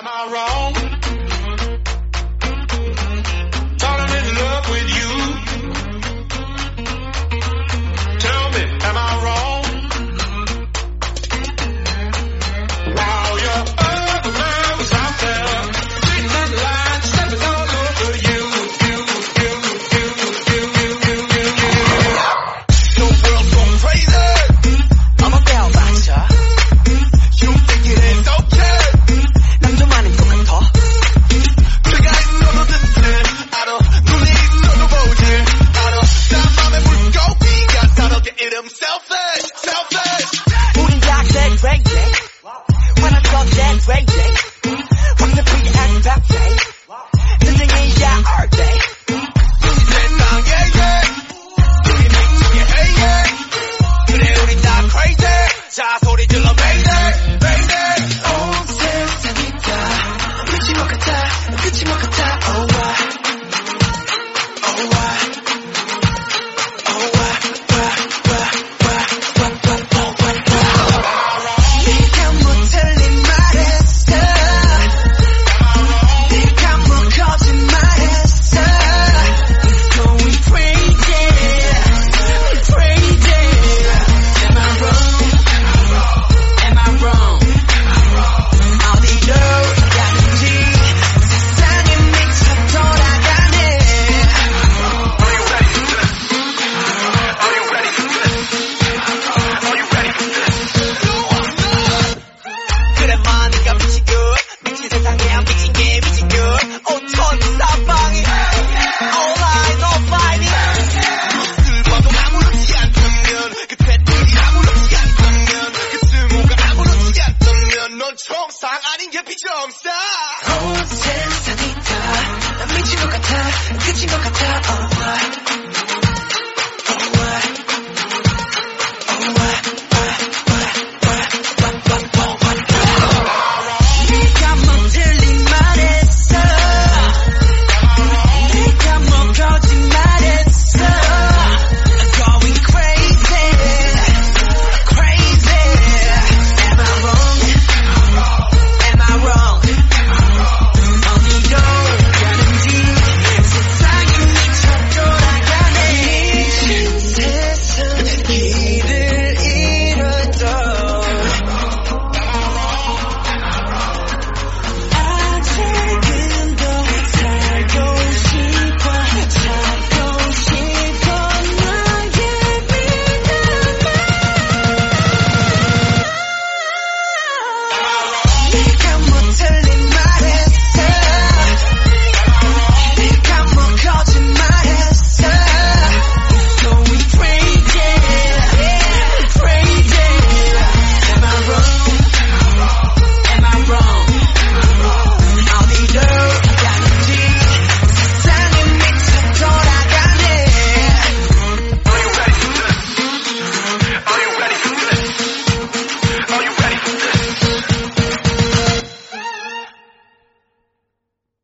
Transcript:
Am I wrong? selfish. Booty got that, break, break. When I talk that, break, break. 세상 아닌 게 비정상 온 세상이 다 미친 것 같아 끝인 것 같아 oh,